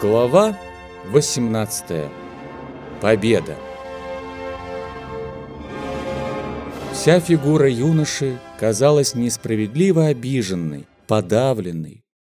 Глава 18. Победа. Вся фигура юноши казалась несправедливо обиженной, подавленной,